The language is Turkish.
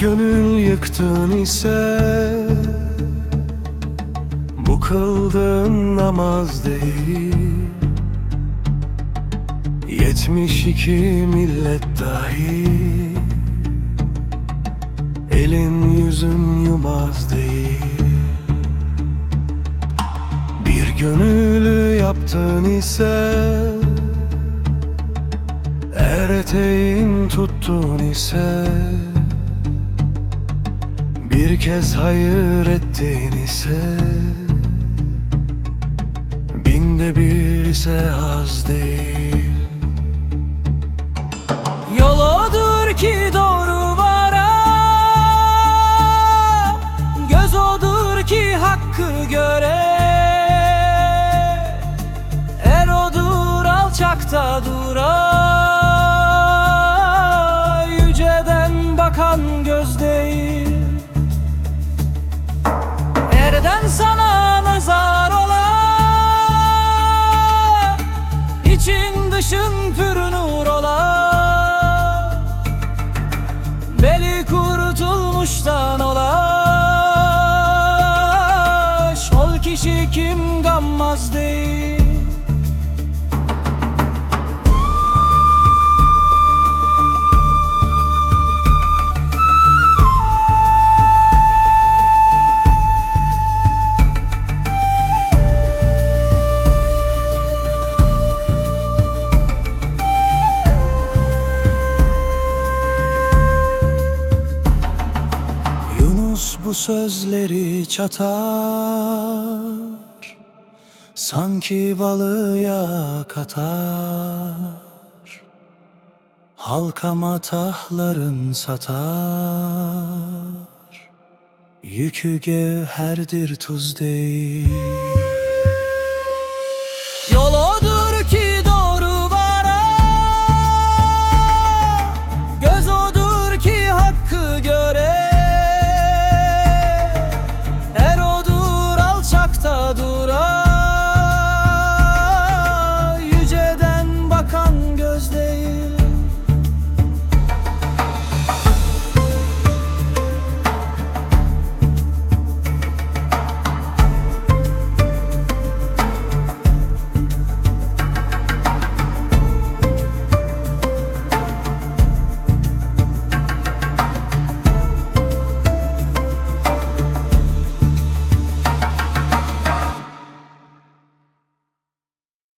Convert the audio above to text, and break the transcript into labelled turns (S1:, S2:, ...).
S1: gönül yıktın ise Bu kıldığın namaz değil. Yetmiş iki millet dahi Elin yüzün yumaz değil. Bir gönüllü yaptın ise Eğer eteğin tuttun ise Bir kez hayır ettin ise Binde bir ise az değil. Yol odur ki doğru vara Göz odur ki hakkı göre. Er odur alçakta dura Yüceden bakan göz değil İçin dışın pürünür ola. Beli kurtulmuştan ola. Ol kişi kim gammaz değil Yunus bu sözleri çatar Sanki balıya katar. Halka matahların satar Yükü gevherdir tuz değil